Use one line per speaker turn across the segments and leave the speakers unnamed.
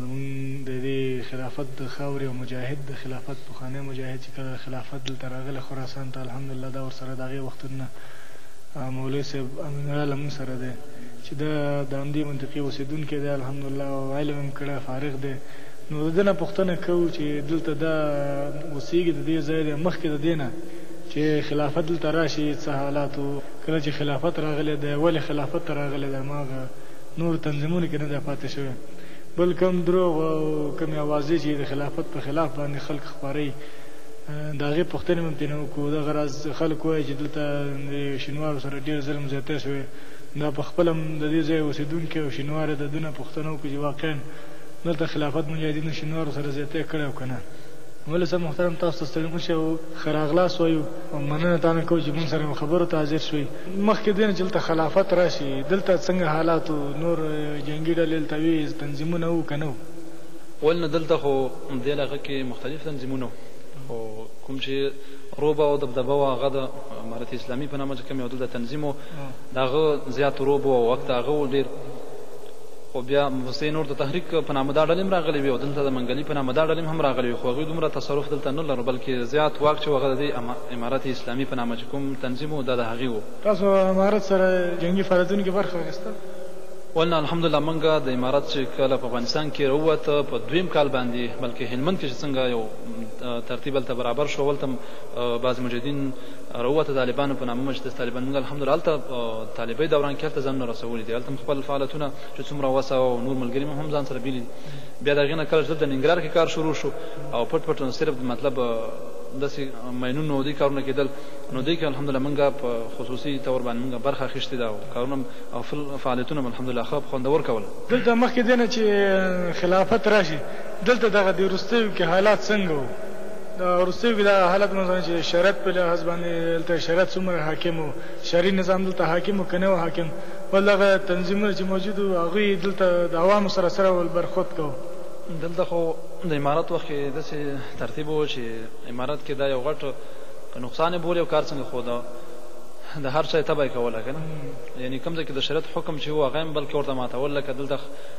زمونږ د دې خلافت د خاورې او مجاهد د خلافت پخوانی مجاهد چې کله خلافت دلته راغلی خراسان ته الحمدلله دا ورسره د هغې وختونه مولوی صاحب امینرا له مونږ سره دی چې دا د همدې منطقې اوسېدونکی دی الحمدلله او علم هم کړی فارغ دی نو د ده نه پوښتنه کوو چې دلته دا اوسېږي د دې ځای دی مخکې د دې نه چې خلافت دلته راشي څه حالات کله چې خلافت راغلی دی ولې خلافت ته راغلی دی هماغه نورو تنظیمونو کې نه دی پاتې شوی بل کوم دروغ او کومې اوازې چې د خلافت په خلاف باندې خلک خپروي د هغې پوښتنې مو ترې نه وکړو دغه راز خلک وایي چې دلته د شینوارو سره ډېر ظلم زیاتی شوی دا په خپله هم د دې ځای اوسېدونکی او شینواری دی ده نه پوښتنه وکړو چې واقعا دلته خلافت مجاهدینو شینوارو سره زیاتی کړی او که نه ولې صاحب محترم تاسو ته ستړي مه شئ او ښه راغلاست وایو او مننه تانه کوو چې موږ سره خبرو ته حاضر شوئ مخکې دې نه چې دلته خلافت راشي دلته څنګه حالات وو؟ نور جنګي ډلې هلته وې، تنظیمونه وو که نه وو؟
ویل نه دلته خو دې علاقه کې مختلف تنظیمونه وو خو کوم چې رعب او دبدبه وه هغه د امارت اسلامي په نامه چې کوم یو دلته تنظیم وو د هغه زیات رعب وو او وخت هغه وو ډېر خو بیا ورپسې نور د تحریک په نامه دا ډلې هم راغلې وې او دلته د منګلي په نامه دا ډلې هم راغلې وې خو هغوی دومره تصرف دلته نه لرو بلکې زیات واک چې هغه د دې امارت اسلامي په نامه چې کوم تنظیم و دا د هغه و.
تاسو امارت سره جنګي فعالیتونو کې برخه اخیسته؟
ولنه الحمدالله مونږ د امارت چې کله په افغانستان کې راووته په دویم کال باندې بلکې هلمند کې چې څنګه یو ترتیب هلته برابر شو هلته هم بعضې مجاهدین راووته طالبانو په نامه مجلس طالبان مونږ الحمدالله هلته طالبۍ دوران کې هلته ځانونه رسولي دي هلته هم خپل فعالیتونه چې څومره وسه او نور ملګري مو هم ځان سره بیلي دي بیا د هغې نه کله چې دلته ننګرهار کې کار شروع شو او پټ پټ صرف مطلب داسي ماينونو او دي کارونه کيدل نو دي کي الحمدالله مونږ په خصوصي طور باندي مونږ برخه اخيستي ده او کارونه او فعاليتونه مو الحمدالله ښه خوندور کول.
دلته مخکي دي نه چي خلافت راشي دلته دغه دي وروستيو کي حالات څنګه وو دا وروستيو کي دغه حالات مثلا چي شرعيت په لحاظ باندي دلته شرعيت څومره حاکم وو شرعي نظام دلته حاکم وو که نه وو حاکم بل دغه تنظيمونه چي موجود وو هغوي دلته د عوامو سره څه ډول برخورد کاوه.
دلته خو د امارت وخت کي داسي. ترتیب وو چی امارت کی دا یو غټ نقصان یې بولی او کار څنګه خو د د هر چا یې تبه یې کوله کنه یعنی کوم ځای کی د شریعت حکم چی وو هغه هم بلکه ورته ماتول لکه دلته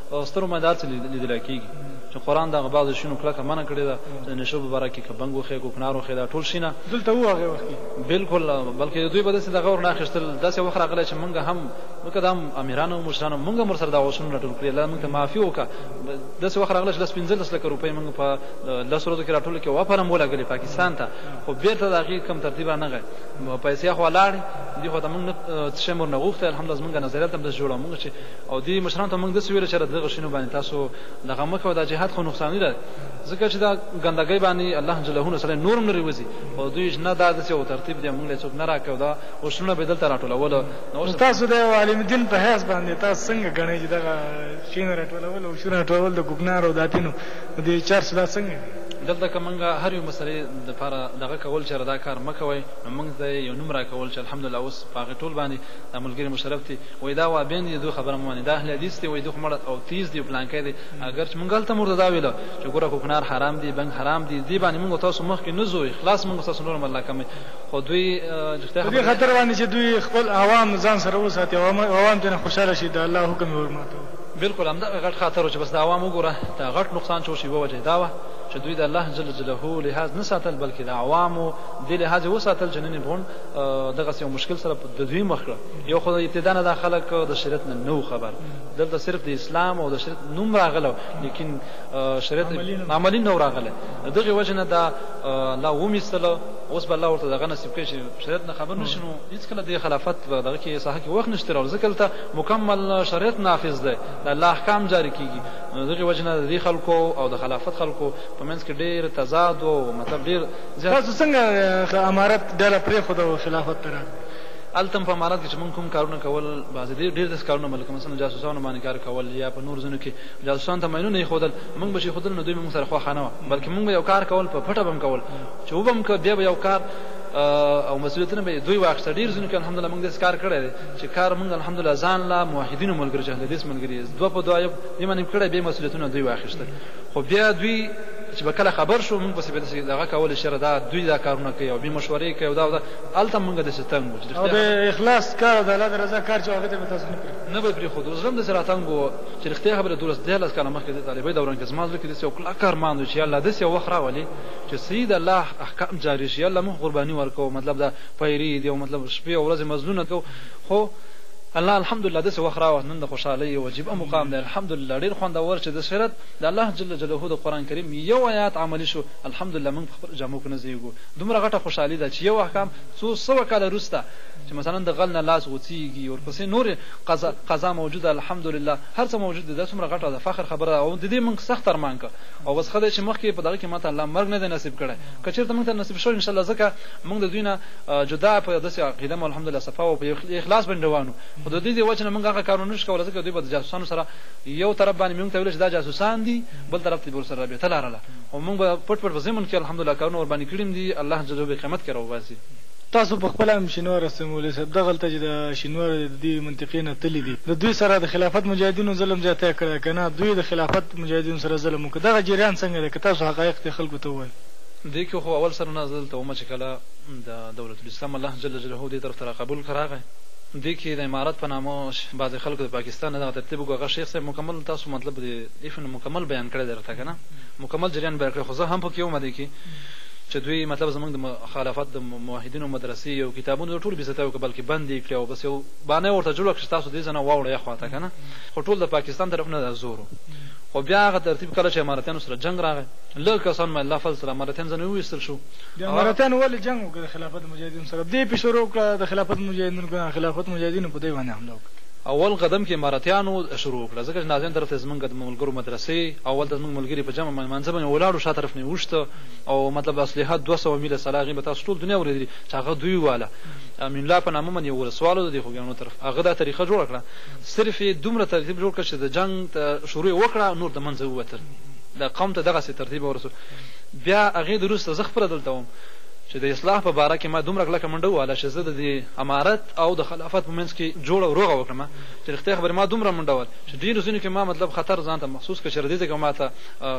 په سترو باندې هر څه لیدل کیږي چی قرآن دغه بعضو شینو کلکه منع کړی ده د نشو په باره کی که بنګ وخی کوکنار وخی دا ټول شینه
دلته وو هغه وخت کی
بلکل بلکه دوی به داسی دغه ورنه اخیستل داسی وخت راغلی چی مونږ هم ځکه دا امیران او مشران مونږ هم ورسره دا غوسونه کړی الله مونږ ته معافی وکړه داسی وخت راغلی چی لس پنځلس لکه روپی مونږ په د لس ورځو کې راټول کې وفرم ولګلې پاکستان ته خو بیرته د هغې کوم ترتیب رانغی پیسې خو لاړې دې خو ته موږ نه څه شی مور نه غوښته الحمدلله زمونږ نظریه ته داسې جوړه موږ چې او دې مشران ته موږ داسې ویل چې دغه شینو باندې تاسو دغه مکه دا جهاد خو نقصانی ده ځکه چې دا ګندګۍ باندې الله جل هونه سره نورم لري وځي او دوی نه دا داسې او ترتیب دې موږ له څوک نه راکاو دا او شنو بدل ته راټولول نو
تاسو د عالم دین په حیث باندې تاسو څنګه غنئ چې دغه شینو راټولول او شنو راټولول د ګګنار او داتینو د دې چارج دا څنګه دي؟
دلته که مونږ هر یو مسلې د پاره دغه کول چېر دا کار مه کوی نو مونږ ته یې یو نوم راکول چې الحمدالله اوس په هغه ټول باندې دا ملګري مشرف دي وایي دا وابین دي د دوی خبره مه منی دا اهل حدیث دي وایي دوی خو مړه او تیز دي او پلانکی دي اګر چې مونږ هلته هم ورته دا ویله چې ګوره کوکنار حرام دي بنګ حرام دي دې باندې مونږ تاسو مخکې نه ځو اخلاص مونږ ستاسو نور هم الله کموي خو دوی رښتیا
په دې خاطر باندې چې دوی خپل عوام ځان سره وساتي او عوام ترېنه خوشحاله شي د الله حکم یې ورماتوه.
بلکل همدغه غټ خاطر و چې بس دا عوام وګوره دا غټ نقصان چې وشو یوه وجه یې دا وه چې دوی د الله جل جلاله لحاظ نه ساتل بلکې د عوامو دې لحاظ یې وساتل چې نن یې بغون دغسې یو مشکل سره د دوی مخ کړه یو خو ابتدا نه دا خلک د شریعت نه نه خبر دلته صرف د اسلام او د شریعت نوم راغله لیکن شریعت عملی نه راغله دغه وجه نه دا الله ومیستله اوس به الله ورته دغه نصیب کړي چې شریعت نه خبر نشي نو هیڅکله د خلافت دغه کې ساحه کې وخت نشته راوځي کله مکمل شرعیت نافذ دی، د الله احکام جاري کېږي، نو د دغې وجې نه د دې خلکو او د خلافت خلکو په منځ کې ډېر تضاد و او مطلب ډېر زیات.
تاسو څنګه د امارت ډله پرېښوده او خلافت ته
راغلئ؟ هلته هم په امارت کې چې موږ کوم کارونه کول، بعضې ډېر ډېر داسې کارونه به لکه مثلاً جاسوسانو باندې کار کول یا په نورو ځینو کې جاسوسانو ته ماینونه اېښودل، موږ به چې اېښودل نو دوی به موږ سره خوښه نه وه، بلکې موږ به یو کار کول په پټه به هم کول، چې وبه هم که بیا به یو کار او مسولیتونه به یې دوی واخیسته، ډېر ځینو کې الحمدالله موږ داسې کار کړی دی. چه کار مونږ الحمدالله ځان له موحدینو ملګرو چه اهلحدیث ملګري یې دوه په دوه یو نیمه نیم کړی بیا مسولیتونه دوی واخیشته خو بیا دوی چه به کله خبر شو مونږ پسې به داسې دغه کولې چه یاره دا دوی دا کارونه کوي او بې مشورې کوي او دا او دا هلته مونږ داسې تنګ وو چه
او د اخلاص کار او د الله د رضا کار چه هغه ته به تاسو نه پرېښود
نه به یې پرېښود زړه هم داسې راتنګ وو چه رښتیا خبره دولس دیارلس کاله مخکې د طالبۍ دوران کې زما زړه کې داسې یو کلک ارمان و چه یاالله داسې یو وخت راولې چه صحیح د الله احکام جاري شي یاالله مونږ قرباني ورکوو مطلب دا پیری دی او مطلب شپې او ورځې مزلونه کو خو الله الحمدلله داسې وخت راوست نن د خوشحالۍ یو عجیبه مقام دی الحمدلله ډېر خوندور چې د سیرت د الله جل جلاله د قرآن کریم یو ایات عملي شو الحمدلله موږ په خپلو جامو کې نه زېږو دومره غټه خوشحالي ده چې یو احکام څو سوه کاله وروسته چې مثلا د غل نه لاس غوڅېږي ورپسې نورې قضا قضا موجوده الحمدلله هر څه موجود دي دا څومره غټه د فخر خبره ده او د دې موږ سخت ارمان کو او بس ښه دی چې مخکې په دغه کې ماته الله مرګ نه دی نصیب کړی که چېرته موږ ته نصیب شوی انشاءالله ځکه مونږ د دوی نه جدا په داسې عقیده مو الحمدالله صفا وه، په یو اخلاص باندې روان وو، خو د دوی د وجې نه مونږ هغه کارونه نه شو کولی، ځکه دوی به د جاسوسانو سره یو طرف باندې مونږ ته ویل چې دا جاسوسان دي، بل طرف ته به ورسره رابطه لرله، خو مونږ به پټ پټ په ضمن کې الحمدالله کارونه ورباندې کړي دي، الله جل به قیامت کې راوباسي.
تاسو په خپله هم شینواره سته مولوي صاحب، دغلته چې د شینواره دی د دې منطقې نه تللي دي، د دوی سره د خلافت مجاهدینو ظلم زیاتی کړی که نه دوی د خلافت مجاهدینو سره ظلم وکړ، دغه جریان څنګه دی که تاسو حقایق دې خلکو ته ووایئ.
دې کې خو اول سلنه زه دلته وم چې کله د دولت الاسلام الله جل جلاله دې طرف ته راقبول کړ راغی دې کې د امارت په نامه بعضې خلکو د پاکستان نه دغه ترتیب وکړو هغه شیخ صاحب مکمل تاسو مطلب دې ایفن مکمل بیان کړی دی راته کنه مکمل جریان بیان کړی خو زه هم په کې وم دې کې چې دوی مطلب زمونږ د مخالفت د موحدینو مدرسې او کتابونو ټول بیزتای وکړه بلکې بند یې کړې او بس یو بانه ورته جوړه کړه چې تاسو دې ځای نه واوړئ اخوا ته کنه خو ټول د پاکستان طرف نه د زور خو بیا هغه ترتیب کله چې امارتیانو سره جنګ راغی له کسان مې الله فضل سره مرتين ځنې وويستل شو
او هغه. مرتين ولې جنګ وکړ د خلافت مجاهدينو سره دې پې شروع کړه د خلافت مجاهدينو کنه خلافت مجاهدينو په دوی باندې حمله وکړه.
اول قدم کې مرتيانو شروع وکړه ځکه چې نازين طرف ته زمونږ د ملګرو مدرسې او هلته زمونږ ملګري په جمع لمانځه باندې ولاړ وو شا طرف نه يې وشته او مطلب اسلحه دوه سوه ميله سلاح هغې به تاسو ټول دنيا اوريدلي چې هغه دوی واله امين الله په نامه باندې يو ولسوال و د دې خوګياڼو طرف هغه دا طريقه جوړه کړه صرف يې دومره ترتيب جوړ کړ چې د جنګ شروع يې وکړه نور د منځه ووتل. دا قوم ته دغسې ترتیب ورسو بیا هغې دروسته زه خپله دلته وم چې د اصلاح په باره کې ما دومره کلکه منډه ووهله چې زه د دې امارت او د خلافت په منځ کې جوړه او روغه وکړم چې رښتیا خبرې ما دومره منډه وهل چې ډېرو ځینو کې ما مطلب خطر ځان ته محسوس کړ چې ردې ځکه ما ته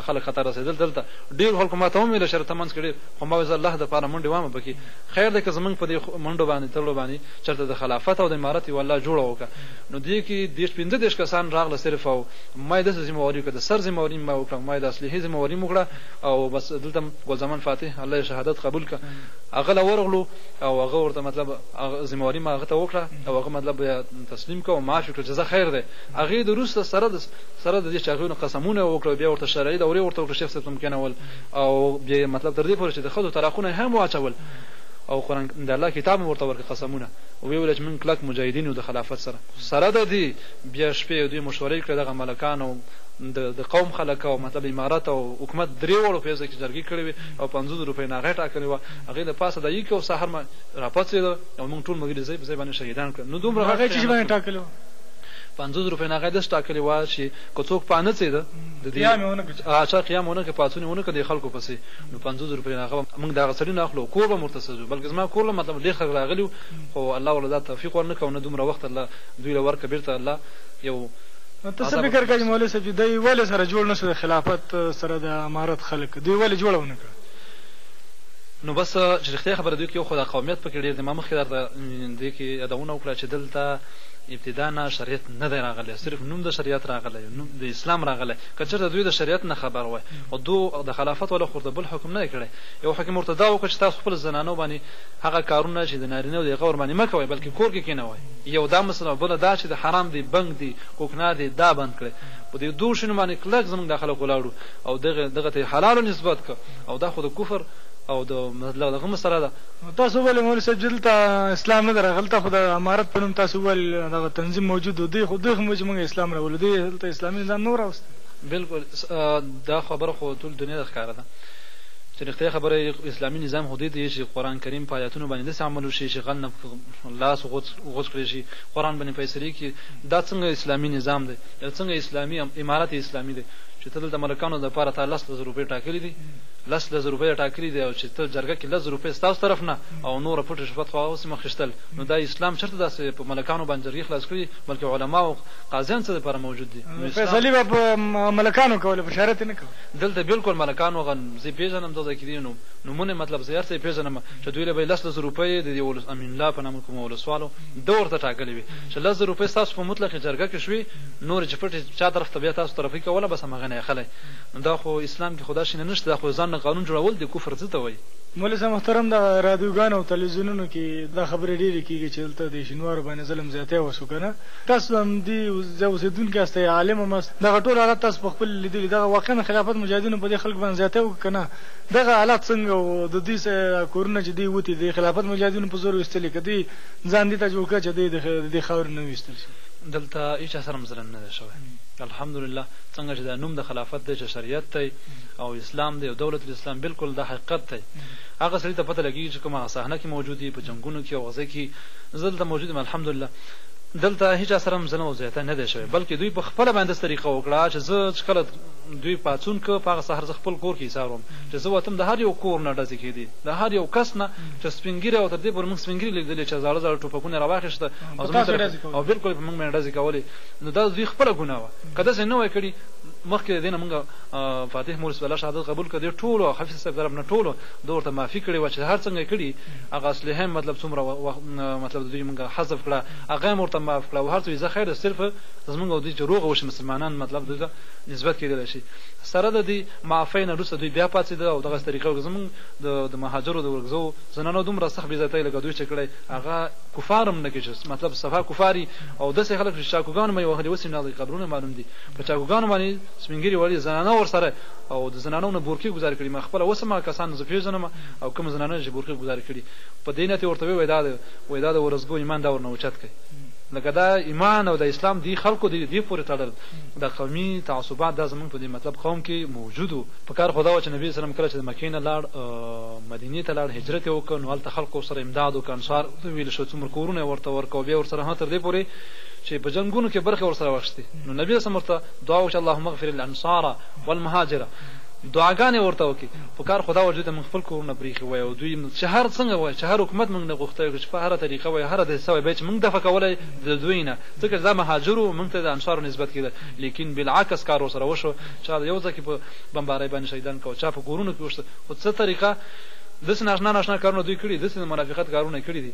خلک خطر رسېدل دلته ډېرو خلکو ما ته ومېله چې رته منځ کې ډېر خو ما وې زه الله د پاره منډې وامه پکې خیر دی که زمونږ په دې منډو باندې تړلو باندې چرته د خلافت او د امارت یو الله جوړه وکړه نو دې کې دېرش پنځه دېرش کسان راغله صرف او ما یې داسې ذمه واري وکړه، د سر ذمه واري مې ما وکړه، ما یې د اسلحې ذمه واري مې وکړه او بس دلته هم ګل زمان فاتح الله یې شهادت قبول کړه هغه له ورغلو او هغه ورته مطلب هغه ذمه واري ما هغه ته وکړه او هغه مطلب بیا تسلیم کړ او معاف یې کړ چې ځه خیر دی. هغې د وروسته سره د سره د دې چې هغوی نه قسمونه یې وکړل بیا ورته شرعي دورې ورته وکړې شیخ صاحب ته مو کېنول او بیا یې مطلب تر دې پورې چې د ښځو طلاقونه یې هم واچول او قرآن د الله کتاب مو ورته ورکړ قسمونه ویې ویل چې موږ کلک مجاهدین یو د خلافت سره خو سره د دې بيا شپې او دوی مشورې کړې دغه ملکان او د د قوم خلک او مطلب امارت او حکومت درې وړو په يزه کې جرګې کړې وې او پنځوس زره روپۍ ناغه ټاکلې وه هغې له پاسه دايي کو سهار مه راپڅېد او موږ ټول ملګري ځای په ځای باندې شهيدان کړل نو دومره
غټ خيانت نو
پنځوس روپۍ ناغه داسې ټاکلې وه چې که څوک پا نه څېد
د دې هغه
چا قيام ونه کړ پاڅون يې ونه کړ د خلکو پسې نو پنځوس زره روپۍ ناغه به موږ د هغه سړي نه اخلو او کور به هم ورته سوځو بلکې زما کور له مطلب ډېر خلک راغلي وو خو الله ورله دا توفيق ورنه کړ او نه دومره وخت الله دوی له ورکه بیرته الله یو نو
ته څه فکر کوی مولوی صاحب چی دی ولی سره جوړ نشو د خلافت سره د امارت خلک دوی ولی جوړه ونه کړه.
نو بس چې رښتیا خبره دوی کې یو خو دا قومیت پکې ډیر دی ما مخکې درته دې کې یادونه وکړه چې دلته ابتدا نه شریعت نه دی راغلی صرف نوم د شریعت راغلی نوم د اسلام راغلی که چېرته دوی د شریعت نه خبر وای او دو د خلافت ولا خورته بل حکم نه کړی یو حکم ورته دا وکړ چې تاسو خپل زنانو باندې هغه کارونه چې د نارینه او د غور باندې مکوئ بلکې کور کې کینوئ یو دا مسله او بله دا چې د حرام دی بنګ دی کوکنار دی دا بند کړی په دی دوو شیونو باندې کلک زمونږ دا خلک ولاړو او دغه دغه ته یې حلالو نسبت کړ او دا خو د کفر او د دغه مسله ده.
نو تاسو وویل مولوی صاحب چې دلته اسلام نه دی راغلی دلته خو د امارت په نوم تاسو وویل دغه تنظیم موجود و دوی خو دوی خو وایي چې مونږ اسلام راولو دوی دلته اسلامي نظام نه و
راوستی. بلکل دا خبره خو ټول دنیا ته ښکاره ده چې رښتیا خبره یې اسلامي نظام خو دې ته یې چې قرآن کریم په ایاتونو باندې داسې عمل وشي چې غل نه لاس غوڅ کړی شی قران باندی فیصلی کی دا څنګه اسلامی نظام دی دا څنګه اسلامی امارت اسلامی دی چی ته دلته ملکانو لپاره تا لس لس روپی ټاکلی دی لس لس روپی ټاکلی دی او چی ته جرګه کی لس روپی ستاسو طرف نه او نور پټ رشوت خو هغه سی مخیستل نو دا اسلام چرته داسی په ملکانو باندی جرګی خلاص کړی بلکی علماء او قاضیان څه لپاره موجود دی
نو اسلام فیصلی به په ملکانو کوله په شارت نه کوله.
دلته بلکل ملکان وغه زه پیژنم دغه ځای کی دی نو نمونه مطلب زه هر څه پیژنم. چې دوی له به یې لس لس روپۍ د یو ولس امین الله په نامه کومه ولسوالو ده ورته ټاکلې وې چې لس زر روپۍ ستاسو په مطلقې جرګه کې شوې نورې چې پټې چا طرف ته بیا تاسو طرفۍ کوله بس همغنی اخلی نو دا خو اسلام کې خو دا شینه نشته دا خو د ځان نه قانون جوړول دي کفر ځته وایي.
مولوی صاحب محترم دغه رادیوګانو او تلویزیونونو کی دا خبری ډیری کیږی چی دلته دی شینوارو باندی ظلم زیاتی وسو کنه تاسو د همدی ځای اوسیدونکی یاست عالم هم یاست دغه ټول حالات تاسو په خپل لیدلی دغه واقعا خلافت مجاهدینو په دی خلکو باندی زیاتی وکړ کنه دغه حالات څنګه وو د دوی سره دا کورونه چې دوی وتي د خلافت مجاهدینو په زور ویستلي که دوی ځان دې ته جوړ کړه چې دوی د دې خاورې نه ویستل شي.
دلته هیچا سره هم ظلم نه دی شوی الحمدلله څنګه چې دا نوم د خلافت دی چې شریعت دی او اسلام دی او دولت الاسلام بلکل دا حقیقت دی هغه سړي ته پته لګیږي چې کوم هغه صحنه کې موجود وي په جنګونو کې او غزه کې زه دلته موجود یم الحمدلله دلته هیچا سره هم ظلم او زیاتی نه دی شوی بلکې دوی په خپله باندې داسې طریقه وکړه چې زه چې کله دوی پاڅون کو، په هغه سهار زه خپل کور کې ایسار وم، چې زه وتم د هر یو کور نه ډزې کیدې، د هر یو کس نه چې سپین ږیری او تر دې پورې موږ سپین ږیري لیدلې چې زاړه زاړه ټوپکونه یې راواخیشت او زموږ سره یې او بلکل یې په موږ باندې ډزې کولې، نو دا د دوی خپله ګناه وه، که داسې نه وای کړي، مخکې د دې نه موږ فاتح مور حزب الله شهادت قبول کړ، دې ټولو او حفیظ صاحب طرف نه ټولو ده ورته معافي کړې وه، چې هر څنګه یې کړي هغه اسلحه یې مطلب څومره وه مطلب د دوی موږ حذف کړه، هغه یې هم ورته معاف کړه او هر څه وي زه خیر صرف زموږ او دوی چې روغ وشي مسلمانان مطلب دوی ته. نسبت کېدلای شي. سره د دې معافۍ نه وروسته دوی بیا پاڅېدل او دغسې طریقه وکړه. زموږ د د مهاجرو د ورکزو زنانو دومره سخت بې عزتۍ لکه دوی چې کړی هغه کفار هم نه کوي چې مطلب صفا کفار یي او داسې خلک چې چاکوګانو به یې وهلي اوس یې نه قبرونه معلوم دي په چاکوګانو باندې سپین ږیري وهلي زنانه ورسره او د زنانو نه بورقې ګذارې کړي ما خپله اوس هم هغه کسان زه پېژنم او کومې زنانې چې بورقې ګذارې کړي په دې نیت یې ورته وې وایي دا وایي دا د ورزګو ایمان دا ورنه اوچت کړئ لکه دا ایمان او دا اسلام دې خلکو دې پورې تړل دا قومي تعصبات دا زمونږ په دې مطلب قوم کې موجود وو پکار خو دا وه چې نبي اسلم کله چې د مکې نه لاړ مدينې ته لاړ هجرت يې وکړ نو هلته خلقو سره امداد وکړ انصار ته ويل شو څومره کورونه يې ورته ورکړ او بيا ورسره هه تر دې پورې چې په جنګونو کې برخه ورسره واخيستې نو نبي اسلم ورته دعا وکړه اللهم اغفر الانصار والمهاجر دعاګانې ورته وکړي پکار خو دا وه چې دوی ته مونږ خپل کورونه بريښي وای او دوی چې هر څنګه وای چې هر حکومت مونږ نه غوښتی چې په هره طريقه وای هره دسيسه وای بيا چې مونږ دفع کولای د دوی نه ځکه چې دا مهاجر وو موږ ته د انصارو نسبت کېده لېکن بالعکس کار ورسره وشو چا د يو ځای کې په بمبارۍ باندې شهيدان کړل چا په کورونو کې وشته خو څه طريقه داسې ناشنا ناشنا کارونه دوی کړي داسې د منافقت کارونه يې کړي دي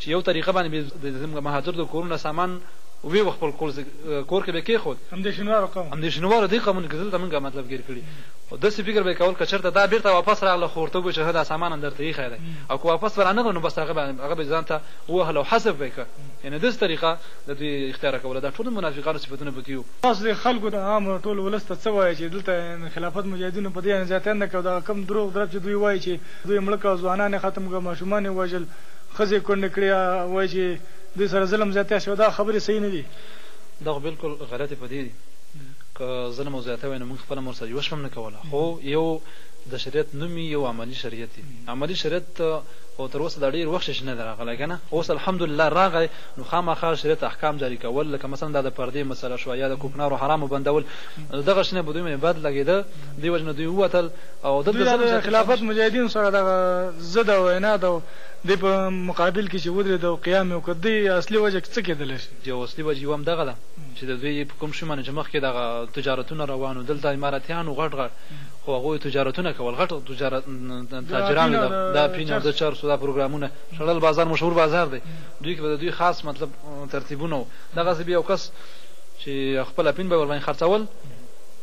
چې يو طريقه باندې به د مهاجر د کورونو نه سامان وي و خپل کور کور کې به
کېښود همدې شينوارو قوم
همدې شينوارو دې قومونو کې دلته موږ مطلب ګير کړي او داسې فکر به يې کول که چېرته دا بېرته واپس راغله خو ورته به چې هه دا سامان هم درته ايښی دی او که واپس به رانغله نو بس هغه به هغه به ځان ته ووهله او حذف به يې کړ یعنی داسی طریقه د دوی اختیاره کوله دا ټول د منافقانو صفتونه په کی وو.
تاسو دی خلکو ته عام ټول ولس ته څه وایی چی دلته خلافت مجاهدینو په دی یعنی زیاتی نه کړ او دغه کوم دروغ درب چی دوی وایی چی دوی مړه کړه او ځوانان یې ختم کړه ماشومان یې ووژل ښځی کونډی کړی یا وایی چی دوی سره ظلم زیاتی شوی دغه خبری صحیح نه دی.
دا خو بلکل غلطی په دی دی که ظلم او زیاتی وای نو موږ خپله مور سره یوه شپه هم نه کوله خو یو د شریعت نوم یی یو عملی شریعت دی عملی شریعت خو تر اوسه دا ډیر وخت شیش نه دی راغلی کنه اوس الحمدالله راغی نو خامخا شریعت احکام جاری کول لکه مثلا دا د پردې مسله شوه یا د کوکنارو حرامو بندول نو دغه شنه په دوی باندې بد لګیده دی وجې نه دوی ووتل او دلته زموږ دوی
د خلافت مجاهدینو سره دغه ضد او عناد او دی په مقابل کې چې ودریده او قیام یې وکړ دی اصلی وجه څه کیدلی شي؟
جی اوصلی وجه یو هم دغه ده چې د دوی په کوم شی باندې چې مخکې دغه تجارتونه روان وو دلته امارتیانو غټ غټ خو هغوی تجارتونه کول غټ تاجران
وي
دا پين او د چرسو دا پروګرامونه شړل بازار مشهور بازار دی دوی کې به د دوی خاص مطلب ترتيبونه وو دغسې به يو کس چې خپل پين به يې ورباندې خرڅول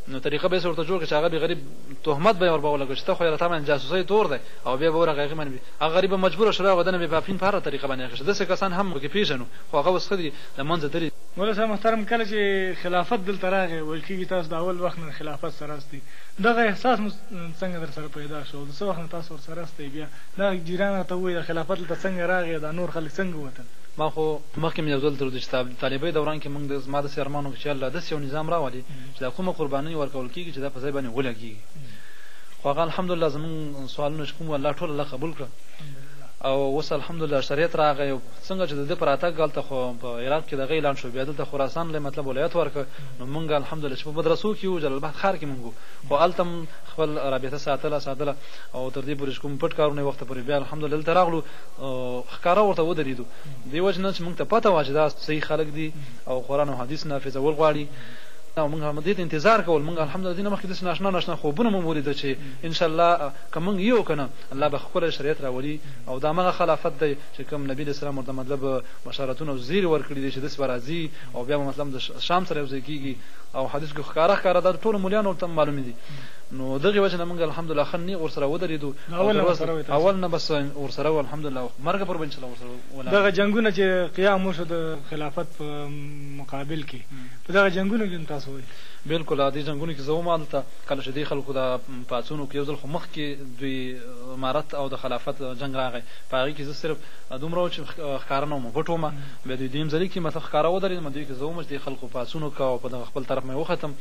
نو طريقه به يې ورته جوړ کړي چې هغه به غريب تهمت به يې وربه ولګوي چې ته خو ياره تا باندې جاسوسۍ تور دی او بيا به ورغی هغې باندې به هغه غريب به مجبور شو راغی دنه به يې پين په هره طريقه باندې اخيست داسې کسان هم موږ پېژنو خو هغه اوس ښه دي له منځه
تللي دي. ملا صاحب محترم کله چې خلافت دلته راغی ویل کیږي تاسو د اول وخت نه خلافت سره یاست دغه احساس مو څنګه درسره پیدا شو او د څه وخت نه تاسو ورسره استئ؟ بیا دغه جیران راته ووایي دا خلافت دلته څنګه راغی او دا نور خلک څنګه ووتل؟
ما خو مخکې هم یو ځل درته ویلي چې د طالبۍ دوران کې موږ د زما داسې ارمان وکړ چې الله داسې یو نظام راولې چې دا کومه قربانۍ ورکول کیږي چې دا په ځای باندې ولګیږي خو هغه الحمدالله زموږ سوالونه چې کوم وو الله ټول الله قبول کړل او اوس الحمدالله اکثریت راغی او څنګه چې د ده په راتګ هلته خو په عراق کې دغه اعلان شو بیا دلته خراسان له مطلب ولایت ورکړ نو مونږ الحمدالله چې په مدرسو کې وو جلال اباد ښار کې مونږ وو خو هلته هم خپل رابطه ساتله ساتله او تر دې پورې چې کوم پټ کارونه یې وخته پورې بیا الحمدالله دلته راغلو ښکاره ورته ودرېدو دې وجې نه چې مونږ ته پته وه چې دا صحیح خلک دي او قرآن او حدیث نافذول غواړي او مونږ هم دې ته انتظار کول مونږ الحمدالله دې نه مخکې داسې ناشنا ناشنا خوبونه مو هم ولیدل چې ان شاء الله که مونږ یو که نه الله به ښکلی شریعت راولي او دا همغه خلافت دی چې کوم نبي علیه السلام ورته مطلب بشارتونه او زیري ورکړي دي چې داسې به راځي او بیا به مطلب د شام سره یو ځای کیږي او حدیث کې ښکاره ښکاره دا ټول مليانو ته معلوم دي نو دغه وجه نه موږ الحمدلله خن نه ور سره ودرېدو
اول نه
بس ور سره الحمدلله مرګ پر بنچ ور سره ولا
دغه جنگونه چې قیام وشو د خلافت په مقابل کې په دغه جنگونو کې تاسو وایي
بالکل عادي جنگونو کې زو مالته کله چې دی خلکو دا پاتونو کې یو ځل خو مخ کې دوی امارت او د خلافت جنگ راغی په هغه کې زه صرف دومره چې ښکارنه مو پټومه بیا دوی دویم ځلي کې ماته ښکاره ودرېدل، ما دوی کې زه وم چې دې خلکو پاڅون وکړ او په دغه خپل طرف مې یې وختم،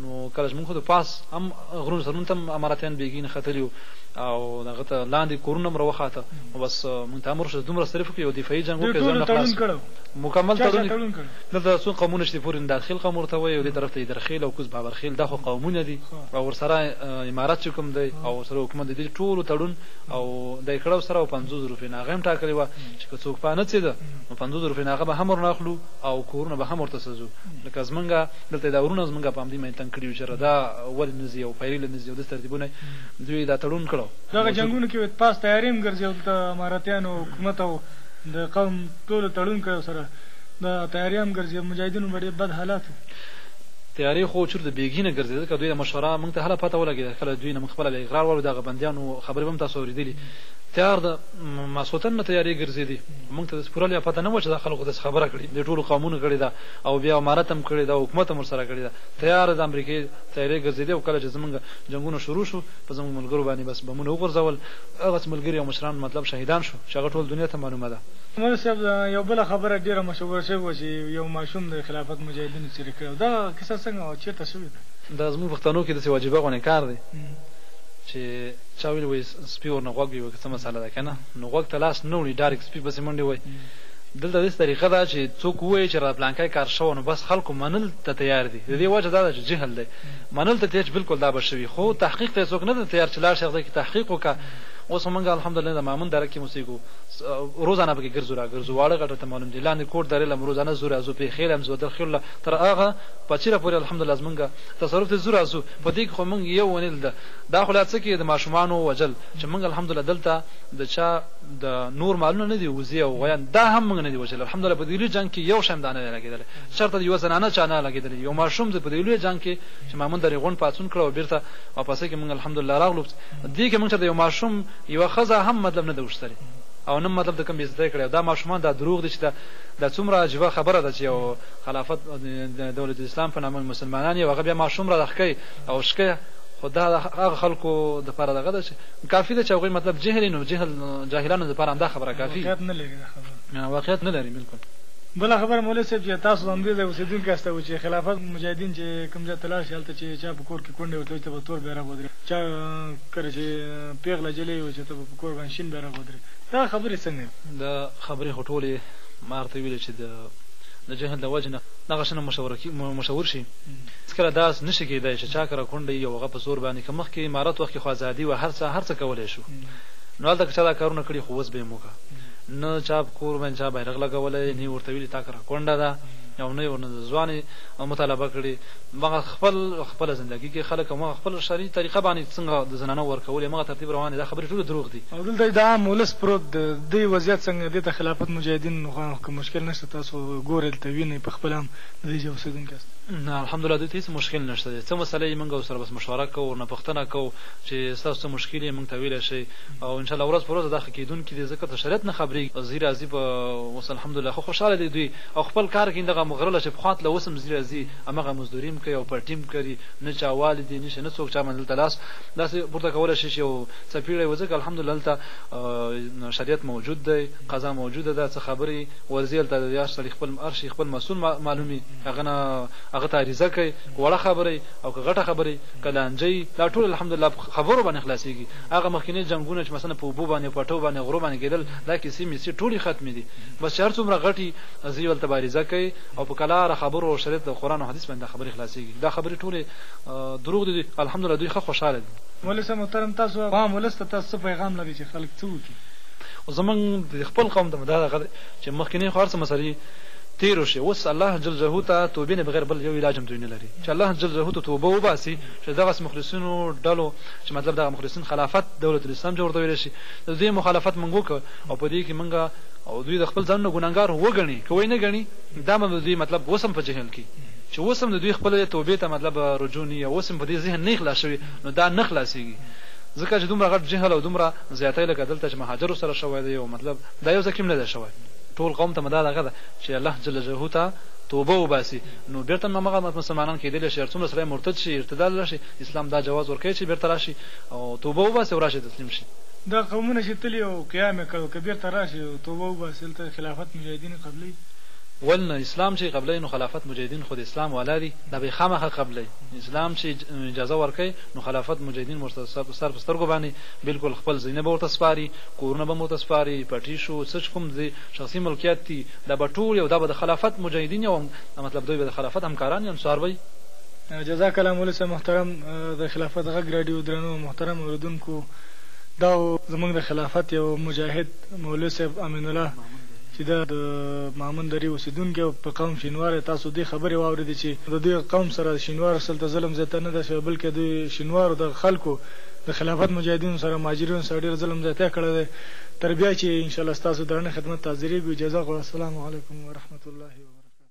نو کله چې موږ ختو پاس هم غرونو سرونو ته هم اماراتیان بیګي نښتلي وو او د هغه ته لاندې کورونه هم راوخاته، نو بس موږ ته امر وشو چې دومره صرف وکړئ، یو دفاعي جنګ
وکړئ،
ځان
نه
خلاص
کړئ.
مکمل تړون
یې کړ.
دلته څو قومونه چې دي پورې اندارخېل قوم ورته وایي او دې طرف ته ایدرخېل او کوز بابرخېل دا خو قومونه دي او ورسره امارت چې کوم دی او ورسره حکومت د دې ټولو تړون او دی کړی ورسره او پنځوس زره روپۍ ناغه یې هم ټاکلې وه چې که څوک پانه څېده نو پنځوس روپۍ نو هغه به هم ورنه اخلو او کورونه به هم ورته سزو لکه زمونږ دلته دا ورونه زمونږ په همدې باندې تنګ کړي وو چې ردا ولې نه ځي او پیري له نه ځي او داسې ترتیبونه دوی دا تړون کړو
دغه جنګونو کې پاس طیارې هم ګرځي او دلته امارتیانو او حکومت او د قوم ټولو تړون کړی او سره دا طیارې هم ګرځي مجاهدینو به ډېر بد حالات وو.
طیارې خو چورت د بېګي نه ګرځېدې ځکه دوی مشوره مونږ ته هله پته ولګېده کله دوی نه مونږ خپله بیا اقرار واورېد د هغه بندیانو خبرې به هم تاسو اورېدلي طیار د ماسخوتن نه طیارې ګرځیدې مونږ ته داسې پوره لیا پته نه وه چې دا خلکو داسې خبره کړې دې ټولو قومونو کړې ده او بیا امارت هم کړې ده او حکومت هم ورسره کړې ده طیاره د امریکې طیارې ګرځیدې او کله چې زمونږ جنګونه شروع شو په زمونږ ملګرو باندې بس بمونه وغورځول هغه څه ملګري او مشران مطلب شهیدان شو چې هغه ټول دنیا ته معلومه ده.
مولوی صاحب یو بله خبره ډیره مشهوره شوی وه چې یو ماشوم د خلافت مجاهدینو څیرې کړی وو دغه کیسه څنګه وه او چیرته شوی ده؟
دا زمونږ پښتنو کې داسې واجبه غونې کار دی چې. چا ویل وای سپی ورنه غوږ وي که څه مساله ده کنه نو غوږ ته لاس نه وړي ډایرک سپی پسې منډې وای دلته داسې طریقه ده چې څوک ووایي چې را پلانکی کار شوه نو بس خلکو منل ته تیار دي د دې وجه دا ده چې جهل دی منل ته تیار چې بالکل دا به شوي خو تحقیق ته څوک نه دی تیار چې لاړ شي هغه کې تحقیق وکړه اوس هم موږ الحمدلله د مامون دره کې اوسېږو روزانه پکې ګرځو را ګرځو واړه غټه ته معلوم دي لاندې کوټ درې لم روزانه زو راځو پې خېل هم زو د خېل تر هغه پچیره پورې الحمدلله زمونږ تصرف ته زو راځو په دې کې خو موږ یو ونیل ده دا خو لا څه کې د ماشومانو وژل چې مونږ الحمدالله دلته د چا د نور مالونه نه دي وزې او غویان دا هم مونږ نه دي وژلي الحمدالله په دې لوی جنګ کې یو شم دانه دی لګیدلی چرته د یوه زنانه چانه لګیدلی یو ماشوم د په دې لوی جنګ کې چې مامون درې غونډ پاڅون کړ او بیرته او پسه کې مونږ الحمدالله راغلو په دې کې مونږ چرته یو ماشوم یوه ښځه هم مطلب نه ده وشتلې او نه مطلب د کوم بې عزتی کړی او دا ماشومان دا دروغ دي چې دا دا څومره عجیبه خبره ده چې یو خلافت دولت اسلام په نامه مسلمانان یو هغه بیا ماشوم را دښکۍ او شکۍ خو دا د هغه خلکو لپاره دغه ده چې کافي ده چې هغوی مطلب جهلي نو جهل جاهلانو لپاره همدا خبره کافي
واقعیت نه لري دا خبره
واقعیت نه لري بالکل.
بله خبره مولوی صاحب چې تاسو د همدې ځای اوسېدونکی یاست او چې خلافت مجاهدین چې کوم ځای ته لاړ شي هلته چې چا په کور کې کونډه ورته وي ته به تور بیرغ ودرې چا کره چې پېغله جلۍ وي چې ته به په کور باندې شین بیرغ ودرې دا خبرې څنګه
دي؟ دا خبرې خو ټولې ما درته ویلې چې د د جهل د وجې نه دغه شنه مشهور شي. هیڅکله داس نشی کیدای چه چاکره کونډه یی او هغه په زور باندی که مخکی امارت وخت کی خو ازادی وه هر چا هر څه کولای شو نو هلته که چا دا کارونه کړی خو اوس به یی موکه نه چا په کور باندی چا بیرغ لګولی نه یی ورته ویلی تاکره کونډه ده او نه یی ورنه د ځوانی مطالبه کړی مغه خپل خپله زندګی کی خلک او مغه خپل شرعی طریقه باندی څنګه د زنانو ورکول یی مغه ترتیب روان دی دا خبری ټولی دروغ دی.
او دلته د عام ولس پروت ده ددی وضعیت څنګه دی ته خلافت مجاهدین خو که مشکل نشته تاسو ګورئ دلته وینئ پخپله هم. د دې ځای اوسېدونکی یاست؟
نه، الحمدالله دلته هېڅ مشکل نشته دی، څه مسله وي موږ ورسره بس مشوره کوو، ورنه پوښتنه کوو چې ستاسو څه مشکل یې موږ ته ویلی شئ او ان شاءالله ورځ په ورځ دا ښه کېدونکي دي، ځکه تر شریعت نه خبرېږي او ځي راځي په اوس الحمدالله ښه خوشحاله دي دوی او خپل کار کوي، دغه غره له چې پخوا تله اوس هم ځي راځي همغه مزدوري هم کوي او پټي هم کري، نه چا والي دي، نشته نه څوک چا باندې دلته لاس داسې پورته کولی شي چې یو څپېړی وځکه الحمدالله دلته شریعت موجود دی، قضا موجوده ده، څه خبرې ورځی هلته د هر سړی خپل هر شی خپل مسول معلومی هغه نه هغه ته عریضه کوي که وړه خبره وي او که غټه خبره وي که لانجه وي دا ټول الحمدالله په خبرو باندې خلاصیږي هغه مخکینی جنګونه چې مثلا په اوبو باندې پټو باندې غرو باندې کیدل دا کیسې میسې ټولې ختمې دي بس چې هر څومره غټ وي ځي هلته به عریضه کوي او په کلاره خبرو او شریعت او قرآن او حدیث باندې دا خبرې خلاصیږي دا خبرې ټولې دروغ دي الحمدالله دوی ښه خوشحاله دي.
مولوی صاحب محترم تاسو عوام ولس ته تاسو څه پیغام لری چی خلک څه وکی.
خو زموږ د خپل قوم د مدار هغه دی چې مخکنی خو هر څه مسلې تېرو شي اوس الله جل جلاله ته توبې نه بغیر بل یو علاج هم دوی نه لري چې الله جل جلاله ته توبه وباسي چې دغسې مخلصینو ډلو چې مطلب دغه مخلصین خلافت دولت الاسلام چې ورته ویلی شي د دوی مخالفت موږ وکړ او په دې کې موږ او دوی د خپل ځانونه ګناهګار وګڼي که ویې نه ګڼي دا به د دوی مطلب اوس هم په ذهن کې چې اوس هم د دوی خپلې توبې ته مطلب رجوع نه وي او اوس هم په دې ذهن نه خلاص شوي نو دا نه خلاصېږي ځکه چې دومره غټ جهل او دومره زیاتی لکه دلته چې مهاجرو سره شوی دی او مطلب دا یو ځای کیم نه دی شوی ټول قوم ته مدار هغه ده چې الله جل جلاله ته توبه وباسي نو بیرته هم همغه مسلمانان کیدلی شي هر څومره سړی مرتد شي ارتداد راشي اسلام دا جواز ورکوي چې بیرته راشي او توبه وباسي او راشي تسلیم شي.
دا قومونه چې تلي او قیام یې کړو که بیرته راشي او توبه وباسي هلته خلافت مجاهدین قبلوي؟
ولې نه اسلام چې قبلوي نو خلافت مجاهدین خو د اسلام والا دي دا به یې خامخا قبلوي اسلام چې اجازه ورکوي نو خلافت مجاهدین ورته سر په سترګو باندې بلکل خپل زينه به ورته سپاري کورونه به هم ورته سپاري پټي شو څه چې کوم ددوي شخصي ملکيت دي دا به ټول وي او دا به د خلافت مجاهدين وي او مطلب دوي به د خلافت همکاران وي انصار به وي.
جزاک الله مولوی صاحب محترم د خلافت غږ راډیو درنو او محترم اوریدونکو دا و زمونږ د خلافت یو مجاهد مولوی صاحب امین الله چې د د مامن درې اوسیدونکی او په قوم شینواری تاسو دې خبرې واوریدې چې د دوی قوم سره شینوار سلته ظلم زیاته نه ده شوی بلکه دوی شینوارو دغه خلکو د خلافت مجاهدینو سره مهاجرینو سره ډیر ظلم زیاتی کړی دی تر بیا چی انشاءالله ستاسو درنه خدمت ته حاضریږو اجازه غواړم السلام علیکم ورحمت الله وبرکاته.